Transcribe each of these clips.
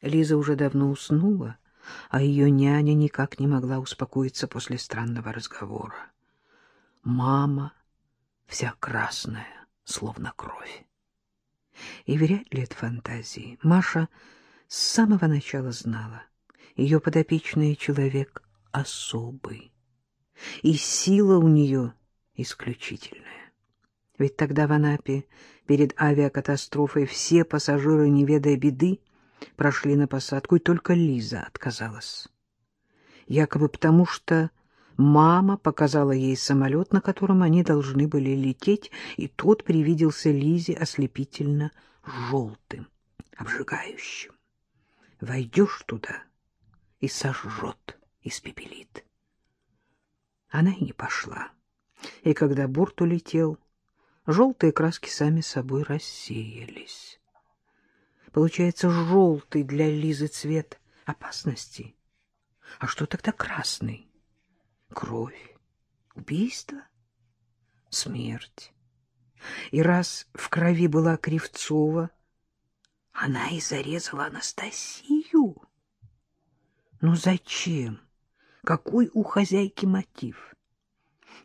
Лиза уже давно уснула, а ее няня никак не могла успокоиться после странного разговора. Мама вся красная, словно кровь. И вряд ли это фантазии. Маша с самого начала знала. Ее подопечный человек особый. И сила у нее исключительная. Ведь тогда в Анапе перед авиакатастрофой все пассажиры, не ведая беды, прошли на посадку, и только Лиза отказалась. Якобы потому, что мама показала ей самолет, на котором они должны были лететь, и тот привиделся Лизе ослепительно желтым, обжигающим. Войдешь туда и сожжет, испепелит. Она и не пошла. И когда борт улетел, желтые краски сами собой рассеялись. Получается, желтый для Лизы цвет опасности. А что тогда красный? Кровь, убийство, смерть. И раз в крови была Кривцова, она и зарезала Анастасию. Но зачем? Какой у хозяйки мотив?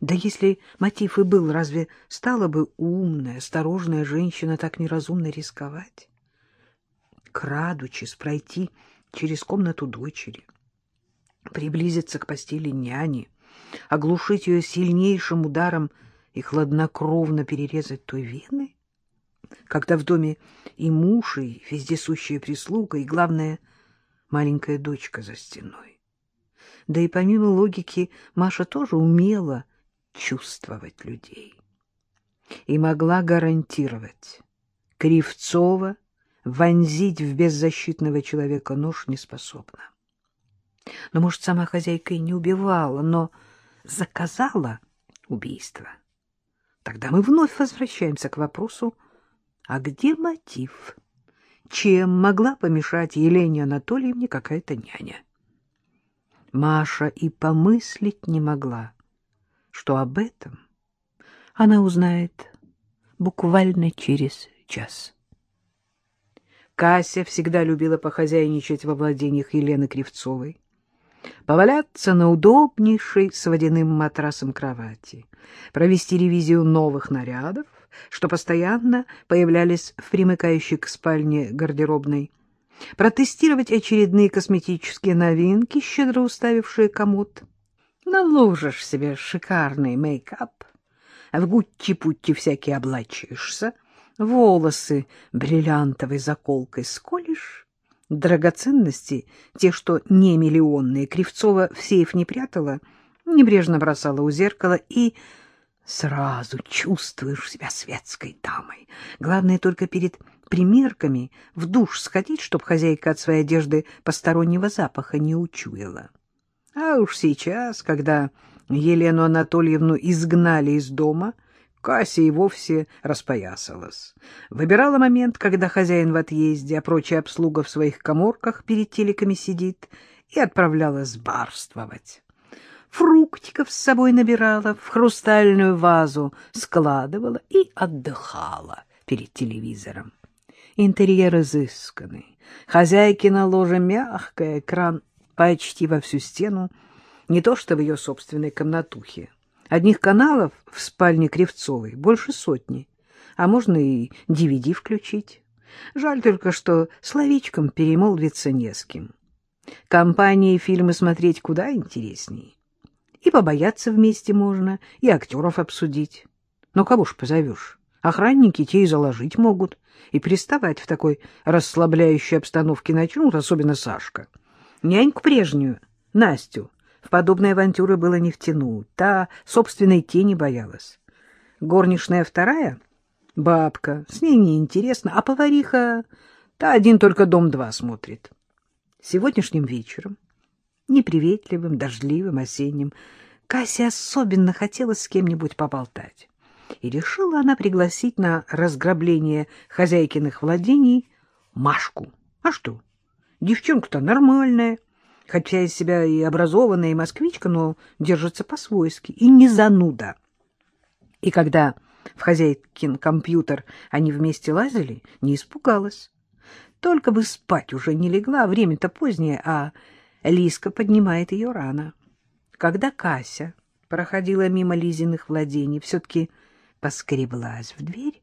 Да если мотив и был, разве стала бы умная, осторожная женщина так неразумно рисковать? Крадучись, пройти через комнату дочери, приблизиться к постели няни, оглушить ее сильнейшим ударом и хладнокровно перерезать той вены? Когда в доме и муж, и вездесущая прислуга, и, главное, маленькая дочка за стеной. Да и помимо логики Маша тоже умела чувствовать людей и могла гарантировать. Кривцова вонзить в беззащитного человека нож не способна. Но, может, сама хозяйка и не убивала, но заказала убийство. Тогда мы вновь возвращаемся к вопросу, а где мотив? Чем могла помешать Елене Анатольевне какая-то няня? Маша и помыслить не могла, что об этом она узнает буквально через час. Кася всегда любила похозяйничать во владениях Елены Кривцовой, поваляться на удобнейшей с водяным матрасом кровати, провести ревизию новых нарядов, что постоянно появлялись в примыкающей к спальне гардеробной, протестировать очередные косметические новинки, щедро уставившие комод. Наложишь себе шикарный мейкап, в гутти-путти всякие облачишься — волосы бриллиантовой заколкой сколишь, драгоценности, те, что не миллионные, Кривцова в сейф не прятала, небрежно бросала у зеркала и сразу чувствуешь себя светской дамой. Главное только перед примерками в душ сходить, чтоб хозяйка от своей одежды постороннего запаха не учуяла. А уж сейчас, когда Елену Анатольевну изгнали из дома, Кася и вовсе распоясалась. Выбирала момент, когда хозяин в отъезде, а прочая обслуга в своих коморках перед телеками сидит, и отправлялась барствовать. Фруктиков с собой набирала, в хрустальную вазу складывала и отдыхала перед телевизором. Интерьер изысканный, хозяйкина ложа мягкая, экран почти во всю стену, не то что в ее собственной комнатухе. Одних каналов в спальне Кривцовой больше сотни, а можно и DVD включить. Жаль только, что словечком перемолвиться не с кем. Компании фильмы смотреть куда интересней. И побояться вместе можно, и актеров обсудить. Но кого ж позовешь? Охранники те и заложить могут, и приставать в такой расслабляющей обстановке начнут, особенно Сашка. Няньку прежнюю, Настю, в подобные авантюры было не втянуть, та собственной тени боялась. Горничная вторая — бабка, с ней неинтересно, а повариха — та один только дом-два смотрит. Сегодняшним вечером, неприветливым, дождливым, осенним, Кассе особенно хотелось с кем-нибудь поболтать. И решила она пригласить на разграбление хозяйкиных владений Машку. А что? Девчонка-то нормальная, хотя из себя и образованная москвичка, но держится по-свойски, и не зануда. И когда в хозяйкин компьютер они вместе лазили, не испугалась. Только бы спать уже не легла, время-то позднее, а Лиска поднимает ее рано. Когда Кася проходила мимо Лизиных владений, все-таки поскреблась в дверь,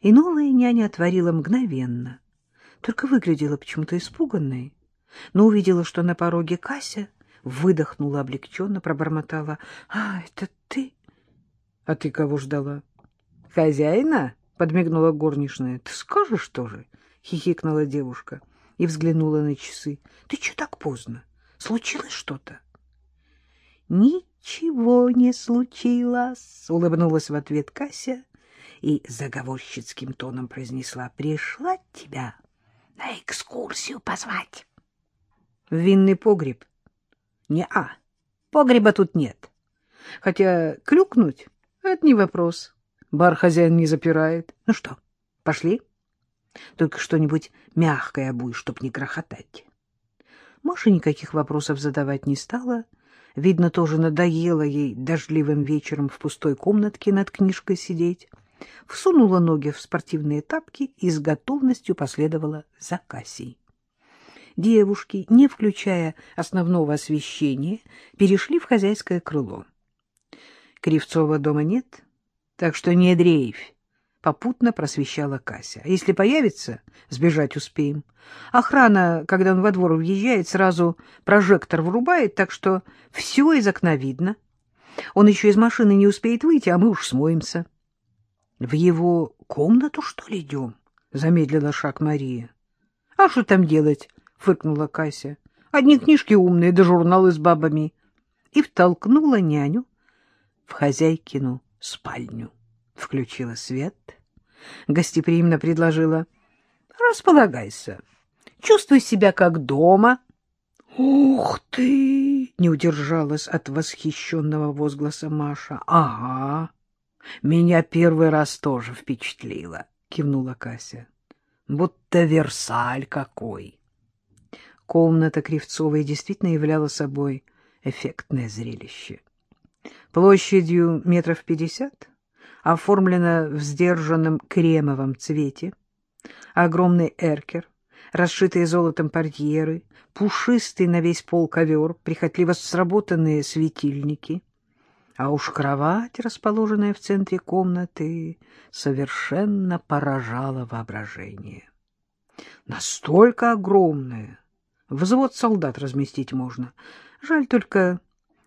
и новая няня отворила мгновенно, только выглядела почему-то испуганной, но увидела, что на пороге Кася, выдохнула облегченно, пробормотала. — А, это ты? — А ты кого ждала? — Хозяина? — подмигнула горничная. — Ты скажешь тоже? — хихикнула девушка и взглянула на часы. — Ты что так поздно? Случилось что-то? — Ничего не случилось, — улыбнулась в ответ Кася и заговорщицким тоном произнесла. — Пришла тебя на экскурсию позвать. — В винный погреб? — Не-а, погреба тут нет. Хотя клюкнуть — это не вопрос. Бар хозяин не запирает. Ну что, пошли? Только что-нибудь мягкое обуй, чтоб не грохотать. Маша никаких вопросов задавать не стала. Видно, тоже надоело ей дождливым вечером в пустой комнатке над книжкой сидеть. Всунула ноги в спортивные тапки и с готовностью последовала за Кассией. Девушки, не включая основного освещения, перешли в хозяйское крыло. Кривцова дома нет, так что не дрейфь, попутно просвещала Кася. А если появится, сбежать успеем. Охрана, когда он во двор въезжает, сразу прожектор врубает, так что все из окна видно. Он еще из машины не успеет выйти, а мы уж смоемся. — В его комнату, что ли, идем? — замедлила шаг Мария. — А что там делать? — фыркнула Кася. — Одни книжки умные, да журналы с бабами. И втолкнула няню в хозяйкину спальню. Включила свет, гостеприимно предложила. — Располагайся, чувствуй себя как дома. — Ух ты! — не удержалась от восхищенного возгласа Маша. — Ага. Меня первый раз тоже впечатлило, — кивнула Кася. — Будто Версаль какой! Комната Кривцовой действительно являла собой эффектное зрелище. Площадью метров пятьдесят, оформлена в сдержанном кремовом цвете, огромный эркер, расшитые золотом портьеры, пушистый на весь пол ковер, прихотливо сработанные светильники — а уж кровать, расположенная в центре комнаты, совершенно поражала воображение. Настолько огромная, взвод солдат разместить можно. Жаль только,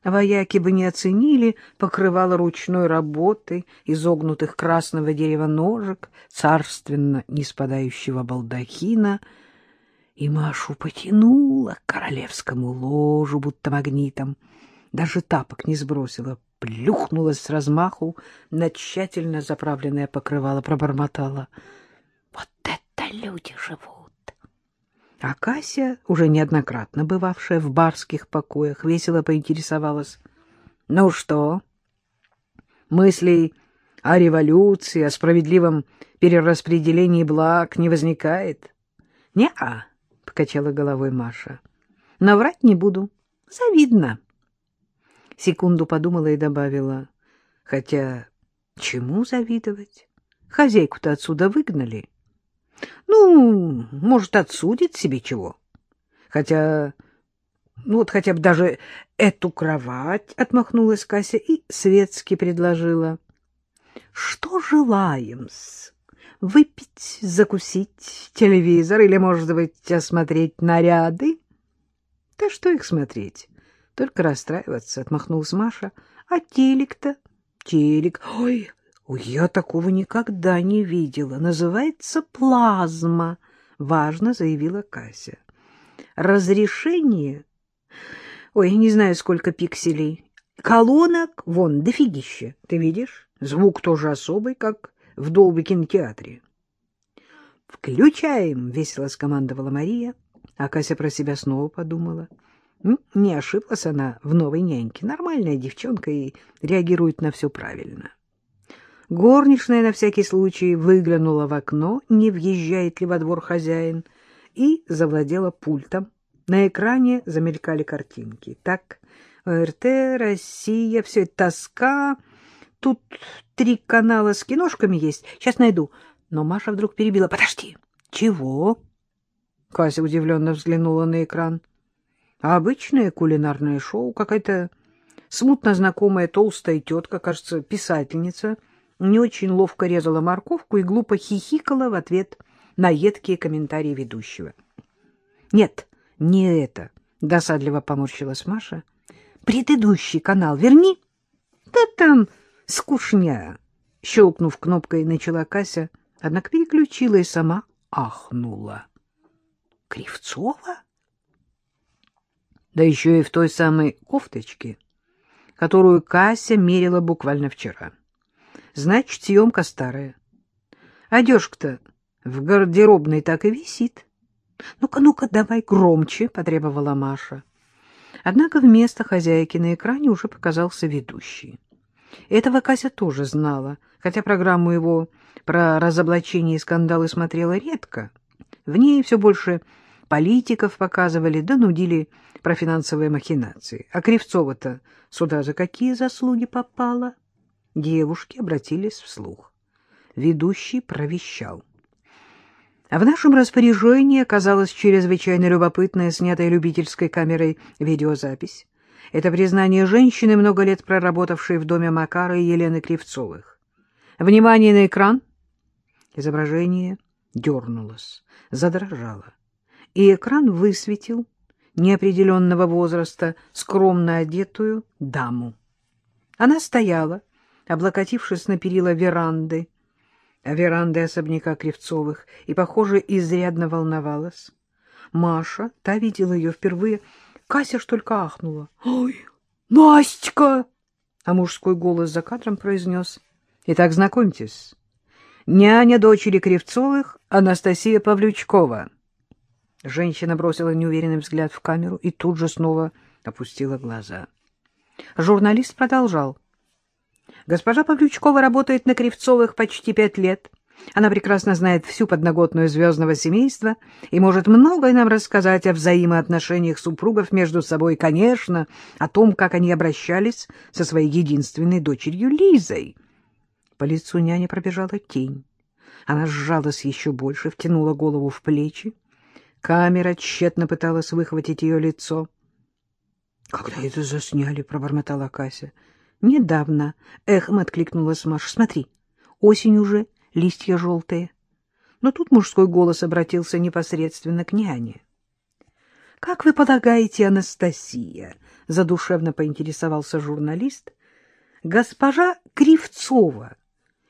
вояки бы не оценили покрывало ручной работы, изогнутых красного дерева ножек, царственно не спадающего балдахина, и Машу потянула к королевскому ложу, будто магнитом. Даже тапок не сбросила, плюхнулась с размаху на тщательно заправленное покрывало, пробормотала. Вот это люди живут! А Кася, уже неоднократно бывавшая в барских покоях, весело поинтересовалась. — Ну что, мыслей о революции, о справедливом перераспределении благ не возникает? — Не-а, — покачала головой Маша. — Наврать не буду. Завидно. — Секунду подумала и добавила. Хотя чему завидовать? Хозяйку-то отсюда выгнали. Ну, может, отсудит себе чего. Хотя, ну вот хотя бы даже эту кровать отмахнулась Кася и светски предложила. Что желаем-с? Выпить, закусить, телевизор или, может быть, осмотреть наряды? Да что их смотреть? Только расстраиваться, — отмахнулась Маша. — А телек-то? — Телек. Ой, я такого никогда не видела. Называется плазма, — важно заявила Кася. Разрешение? Ой, не знаю, сколько пикселей. Колонок вон дофигища, ты видишь? Звук тоже особый, как в Долби кинотеатре. «Включаем!» — весело скомандовала Мария, а Кася про себя снова подумала — не ошиблась она в новой няньке. Нормальная девчонка и реагирует на все правильно. Горничная на всякий случай выглянула в окно, не въезжает ли во двор хозяин, и завладела пультом. На экране замелькали картинки. Так, ОРТ, Россия, все это тоска. Тут три канала с киношками есть. Сейчас найду. Но Маша вдруг перебила. Подожди. Чего? Кася удивленно взглянула на экран. Обычное кулинарное шоу, какая-то смутно знакомая толстая тетка, кажется, писательница, не очень ловко резала морковку и глупо хихикала в ответ на едкие комментарии ведущего. — Нет, не это, — досадливо поморщилась Маша. — Предыдущий канал верни. — Да там скучня. Щелкнув кнопкой, начала Кася, однако переключила и сама ахнула. — Кривцова? Да еще и в той самой кофточке, которую Кася мерила буквально вчера. Значит, съемка старая. Одежка-то в гардеробной так и висит. Ну-ка, ну-ка, давай громче, — потребовала Маша. Однако вместо хозяйки на экране уже показался ведущий. Этого Кася тоже знала, хотя программу его про разоблачение и скандалы смотрела редко. В ней все больше политиков показывали, да нудили про финансовые махинации. А Кривцова-то сюда за какие заслуги попала? Девушки обратились вслух. Ведущий провещал. А в нашем распоряжении оказалась чрезвычайно любопытная, снятая любительской камерой видеозапись. Это признание женщины, много лет проработавшей в доме Макара и Елены Кривцовых. Внимание на экран. Изображение дернулось, задрожало, и экран высветил неопределенного возраста скромно одетую даму. Она стояла, облокотившись на перила веранды, веранды особняка Кривцовых, и, похоже, изрядно волновалась. Маша, та видела ее впервые, Кася ж только ахнула. — Ой, Настя! А мужской голос за кадром произнес. — Итак, знакомьтесь, няня дочери Кривцовых Анастасия Павлючкова. Женщина бросила неуверенный взгляд в камеру и тут же снова опустила глаза. Журналист продолжал. Госпожа Павлючкова работает на Кривцовых почти пять лет. Она прекрасно знает всю подноготную звездного семейства и может многое нам рассказать о взаимоотношениях супругов между собой, конечно, о том, как они обращались со своей единственной дочерью Лизой. По лицу няни пробежала тень. Она сжалась еще больше, втянула голову в плечи. Камера тщетно пыталась выхватить ее лицо. — Когда это засняли? — пробормотала Кася. — Недавно. Эхом откликнулась Маша. — Смотри, осень уже, листья желтые. Но тут мужской голос обратился непосредственно к няне. — Как вы полагаете, Анастасия? — задушевно поинтересовался журналист. — Госпожа Кривцова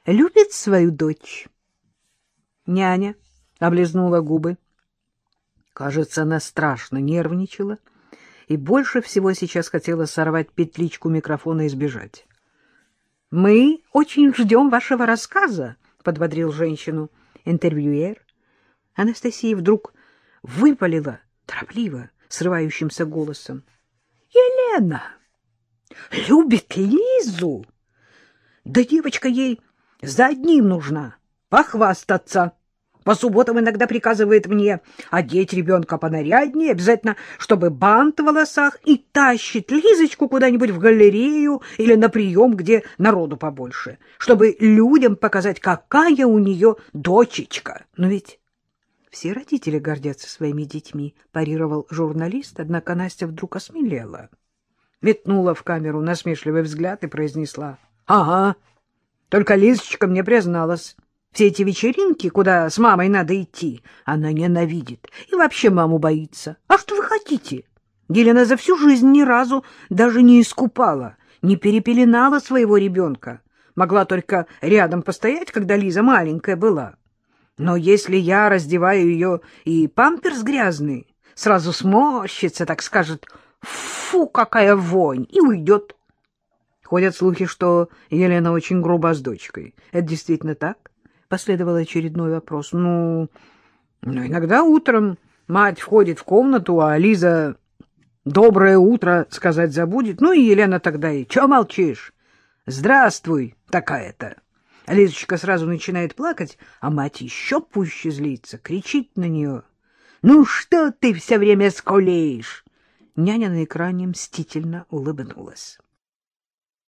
любит свою дочь? Няня облизнула губы. Кажется, она страшно нервничала и больше всего сейчас хотела сорвать петличку микрофона и сбежать. — Мы очень ждем вашего рассказа, — подбодрил женщину интервьюер. Анастасия вдруг выпалила торопливо, срывающимся голосом. — Елена! Любит Лизу! Да девочка ей за одним нужна — похвастаться. По субботам иногда приказывает мне одеть ребенка понаряднее, обязательно, чтобы бант в волосах, и тащит Лизочку куда-нибудь в галерею или на прием, где народу побольше, чтобы людям показать, какая у нее дочечка. Но ведь все родители гордятся своими детьми, парировал журналист, однако Настя вдруг осмелела. Метнула в камеру насмешливый взгляд и произнесла. — Ага, только Лизочка мне призналась. Все эти вечеринки, куда с мамой надо идти, она ненавидит и вообще маму боится. А что вы хотите? Елена за всю жизнь ни разу даже не искупала, не перепеленала своего ребенка. Могла только рядом постоять, когда Лиза маленькая была. Но если я раздеваю ее и памперс грязный, сразу сморщится, так скажет «фу, какая вонь!» и уйдет. Ходят слухи, что Елена очень груба с дочкой. Это действительно так? Последовал очередной вопрос. Ну, ну, иногда утром мать входит в комнату, а Лиза «доброе утро» сказать забудет. Ну и Елена тогда и «чё молчишь?» «Здравствуй, такая-то». Лизочка сразу начинает плакать, а мать еще пуще злится, кричит на нее. «Ну что ты все время скулеешь?» Няня на экране мстительно улыбнулась.